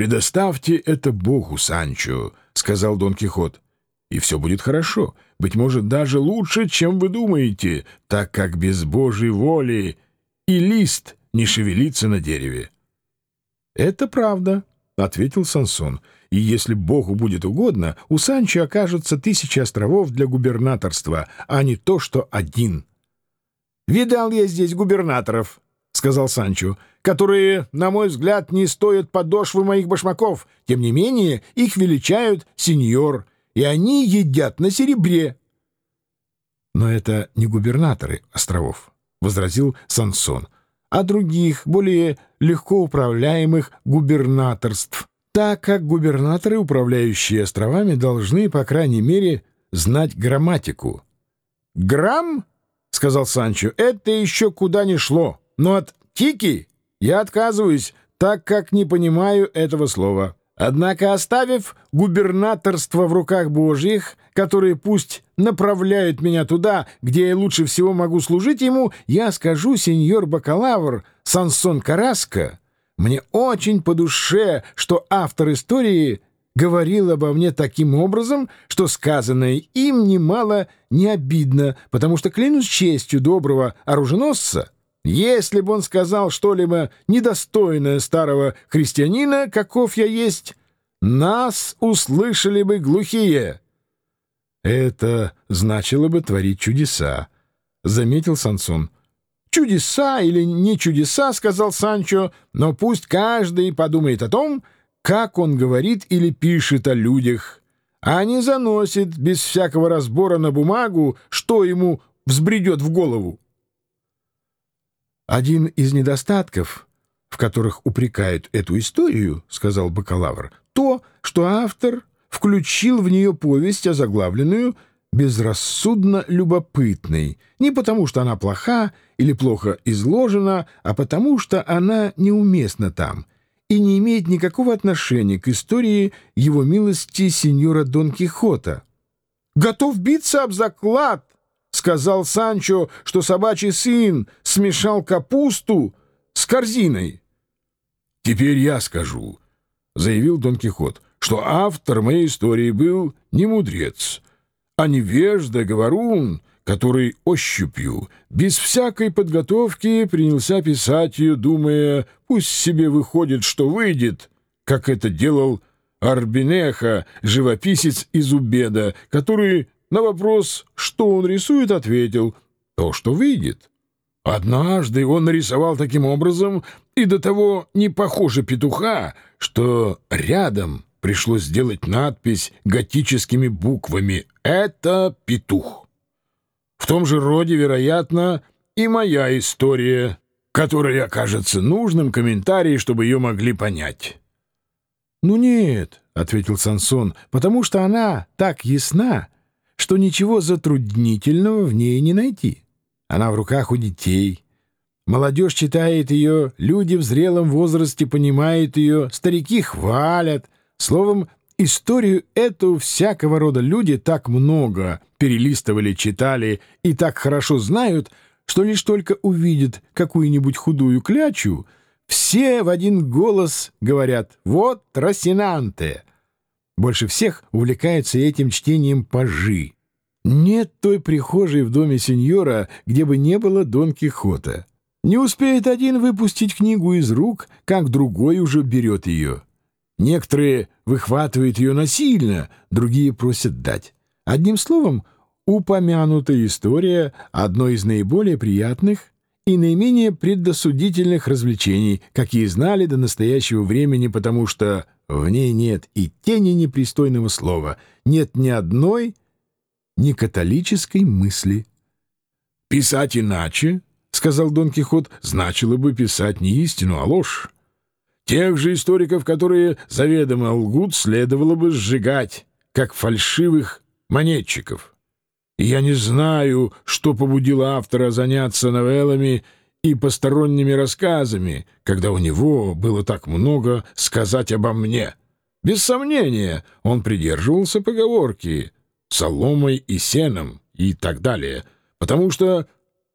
«Предоставьте это Богу, Санчо», — сказал Дон Кихот, — «и все будет хорошо, быть может, даже лучше, чем вы думаете, так как без Божьей воли и лист не шевелится на дереве». «Это правда», — ответил Сансон, — «и если Богу будет угодно, у Санчо окажутся тысячи островов для губернаторства, а не то, что один». «Видал я здесь губернаторов», — сказал Санчо, — «которые, на мой взгляд, не стоят подошвы моих башмаков. Тем не менее, их величают сеньор, и они едят на серебре». «Но это не губернаторы островов», — возразил Сансон, — «а других, более легко управляемых губернаторств, так как губернаторы, управляющие островами, должны, по крайней мере, знать грамматику». «Грамм?» — сказал Санчо, — это еще куда ни шло. Но от «тики» я отказываюсь, так как не понимаю этого слова. Однако, оставив губернаторство в руках Божьих, которые пусть направляют меня туда, где я лучше всего могу служить ему, я скажу, сеньор бакалавр Сансон Караско, мне очень по душе, что автор истории говорил обо мне таким образом, что сказанное им немало не обидно, потому что, клянусь честью доброго оруженосца, если бы он сказал что-либо недостойное старого христианина, каков я есть, нас услышали бы глухие. Это значило бы творить чудеса, — заметил Сансон. «Чудеса или не чудеса, — сказал Санчо, — но пусть каждый подумает о том, как он говорит или пишет о людях, а не заносит без всякого разбора на бумагу, что ему взбредет в голову. «Один из недостатков, в которых упрекают эту историю, — сказал бакалавр, — то, что автор включил в нее повесть, озаглавленную «безрассудно любопытной», не потому что она плоха или плохо изложена, а потому что она неуместна там и не имеет никакого отношения к истории его милости сеньора Дон Кихота. «Готов биться об заклад!» — сказал Санчо, что собачий сын смешал капусту с корзиной. «Теперь я скажу», — заявил Дон Кихот, — «что автор моей истории был не мудрец, а невежда, говорун, который ощупью, без всякой подготовки, принялся писать ее, думая, пусть себе выходит, что выйдет, как это делал Арбинеха, живописец из Убеда, который на вопрос, что он рисует, ответил «то, что выйдет». Однажды он нарисовал таким образом и до того не похоже петуха, что рядом пришлось сделать надпись готическими буквами «Это петух». В том же роде, вероятно, и моя история, которая окажется нужным комментарием, чтобы ее могли понять. «Ну нет», — ответил Сансон, — «потому что она так ясна, что ничего затруднительного в ней не найти. Она в руках у детей. Молодежь читает ее, люди в зрелом возрасте понимают ее, старики хвалят. Словом, Историю эту всякого рода люди так много перелистывали, читали и так хорошо знают, что лишь только увидят какую-нибудь худую клячу, все в один голос говорят «Вот Росинанте!». Больше всех увлекаются этим чтением пажи. Нет той прихожей в доме сеньора, где бы не было Дон Кихота. Не успеет один выпустить книгу из рук, как другой уже берет ее. Некоторые выхватывают ее насильно, другие просят дать. Одним словом, упомянутая история — одно из наиболее приятных и наименее предосудительных развлечений, какие знали до настоящего времени, потому что в ней нет и тени непристойного слова, нет ни одной ни католической мысли. «Писать иначе, — сказал Дон Кихот, — значило бы писать не истину, а ложь. Тех же историков, которые заведомо лгут, следовало бы сжигать, как фальшивых монетчиков. И я не знаю, что побудило автора заняться новеллами и посторонними рассказами, когда у него было так много сказать обо мне. Без сомнения, он придерживался поговорки «соломой и сеном» и так далее, потому что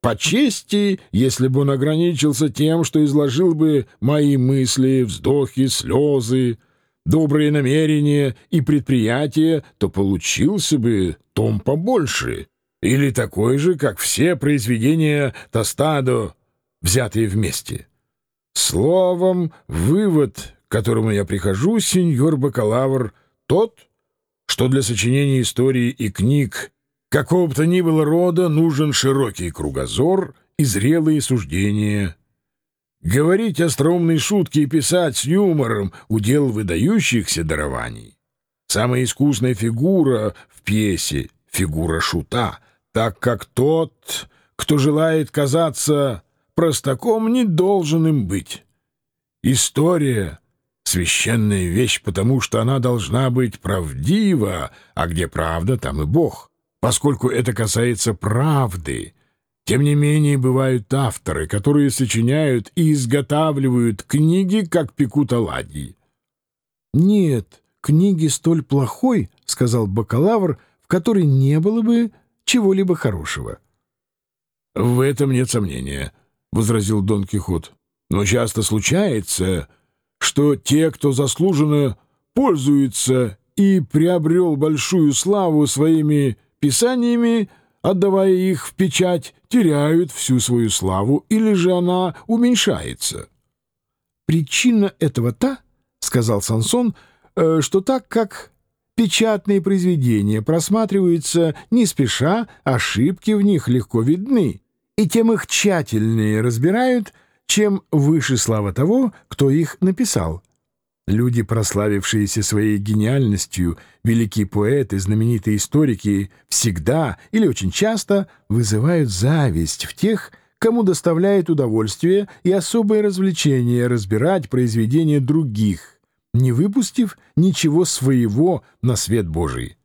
по чести, если бы он ограничился тем, что изложил бы мои мысли, вздохи, слезы, добрые намерения и предприятия, то получился бы том побольше, или такой же, как все произведения Тостадо, взятые вместе. Словом, вывод, к которому я прихожу, сеньор бакалавр, тот, что для сочинения истории и книг какого бы то ни было рода нужен широкий кругозор и зрелые суждения. Говорить остроумные шутки и писать с юмором — удел выдающихся дарований. Самая искусная фигура в пьесе — фигура шута, так как тот, кто желает казаться простаком, не должен им быть. История — священная вещь, потому что она должна быть правдива, а где правда, там и Бог. Поскольку это касается правды, тем не менее бывают авторы, которые сочиняют и изготавливают книги, как пекут оладьи. «Нет, книги столь плохой, — сказал бакалавр, — в которой не было бы чего-либо хорошего». «В этом нет сомнения», — возразил Дон Кихот. «Но часто случается, что те, кто заслуженно пользуется и приобрел большую славу своими писаниями, отдавая их в печать, теряют всю свою славу, или же она уменьшается. «Причина этого та, — сказал Сансон, э, — что так как печатные произведения просматриваются не спеша, ошибки в них легко видны, и тем их тщательнее разбирают, чем выше слава того, кто их написал». Люди, прославившиеся своей гениальностью, великие поэты, знаменитые историки, всегда или очень часто вызывают зависть в тех, кому доставляет удовольствие и особое развлечение разбирать произведения других, не выпустив ничего своего на свет Божий.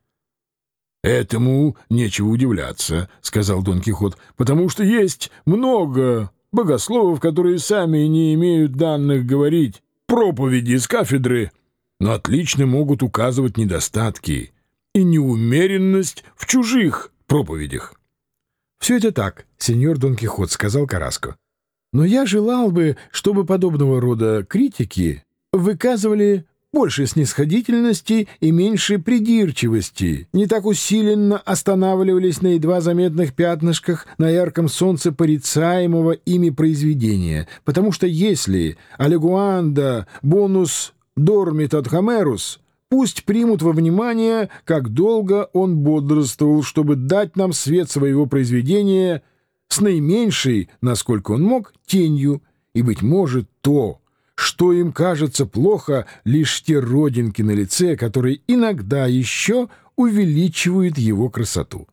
«Этому нечего удивляться», — сказал Дон Кихот, — «потому что есть много богословов, которые сами не имеют данных говорить, проповеди с кафедры, но отлично могут указывать недостатки и неумеренность в чужих проповедях. — Все это так, сеньор Дон Кихот, — сказал Караско. — Но я желал бы, чтобы подобного рода критики выказывали больше снисходительности и меньше придирчивости, не так усиленно останавливались на едва заметных пятнышках на ярком солнце порицаемого ими произведения, потому что если Алегуанда бонус дормит от Хомерус, пусть примут во внимание, как долго он бодрствовал, чтобы дать нам свет своего произведения с наименьшей, насколько он мог, тенью, и, быть может, то, что им кажется плохо лишь те родинки на лице, которые иногда еще увеличивают его красоту.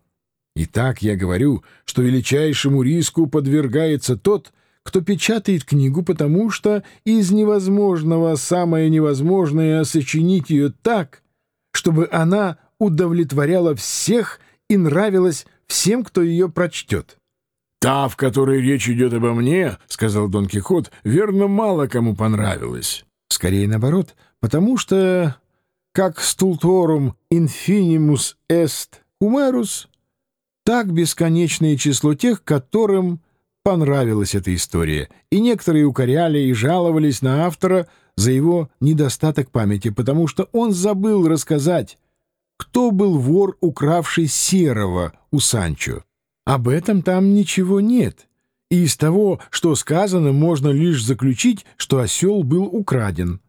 Итак, я говорю, что величайшему риску подвергается тот, кто печатает книгу, потому что из невозможного самое невозможное сочинить ее так, чтобы она удовлетворяла всех и нравилась всем, кто ее прочтет. «Та, в которой речь идет обо мне, — сказал Дон Кихот, — верно, мало кому понравилась». Скорее наоборот, потому что, как стулторум infinimus est humerus, так бесконечное число тех, которым понравилась эта история, и некоторые укоряли и жаловались на автора за его недостаток памяти, потому что он забыл рассказать, кто был вор, укравший серого у Санчо. Об этом там ничего нет, и из того, что сказано, можно лишь заключить, что осел был украден.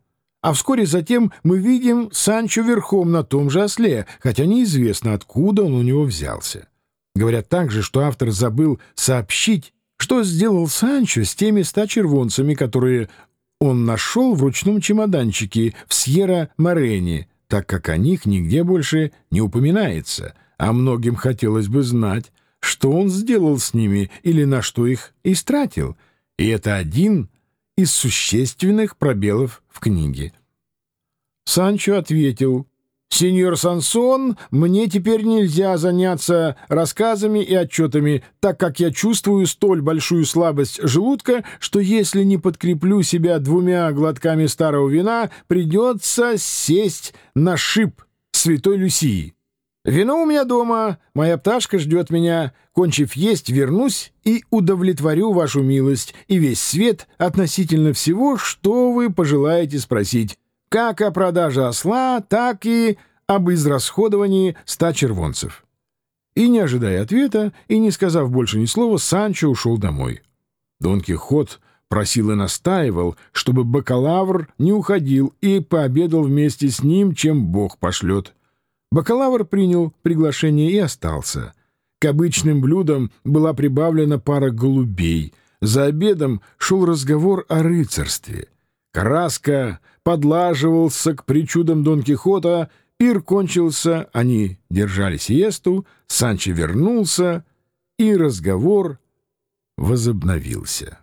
А вскоре затем мы видим Санчо верхом на том же осле, хотя неизвестно, откуда он у него взялся. Говорят также, что автор забыл сообщить, что сделал Санчо с теми ста червонцами, которые он нашел в ручном чемоданчике в Сьерра-Морене, так как о них нигде больше не упоминается, а многим хотелось бы знать, что он сделал с ними или на что их истратил, и это один из существенных пробелов в книге. Санчо ответил, «Сеньор Сансон, мне теперь нельзя заняться рассказами и отчетами, так как я чувствую столь большую слабость желудка, что если не подкреплю себя двумя глотками старого вина, придется сесть на шип Святой Люсии». Вино у меня дома, моя пташка ждет меня. Кончив есть, вернусь и удовлетворю вашу милость и весь свет относительно всего, что вы пожелаете спросить. как о продаже осла, так и об израсходовании ста червонцев. И, не ожидая ответа, и не сказав больше ни слова, Санчо ушел домой. Дон Кихот просил и настаивал, чтобы бакалавр не уходил и пообедал вместе с ним, чем Бог пошлет. Бакалавр принял приглашение и остался. К обычным блюдам была прибавлена пара голубей. За обедом шел разговор о рыцарстве. Караска подлаживался к причудам Дон Кихота — Пир кончился, они держали сиесту, Санчо вернулся, и разговор возобновился.